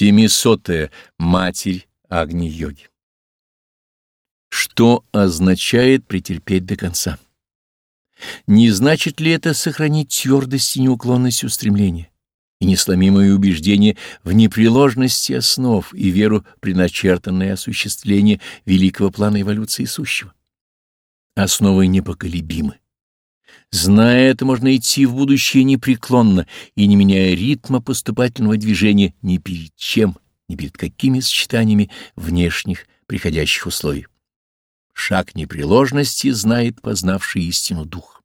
Семисотая. Матерь Агни-йоги. Что означает претерпеть до конца? Не значит ли это сохранить твердость и неуклонность устремления и несломимое убеждение в непреложности основ и веру при начертанное осуществление великого плана эволюции сущего? Основы непоколебимы. Зная это, можно идти в будущее непреклонно и не меняя ритма поступательного движения ни перед чем, ни перед какими сочетаниями внешних приходящих условий. Шаг непреложности знает познавший истину дух.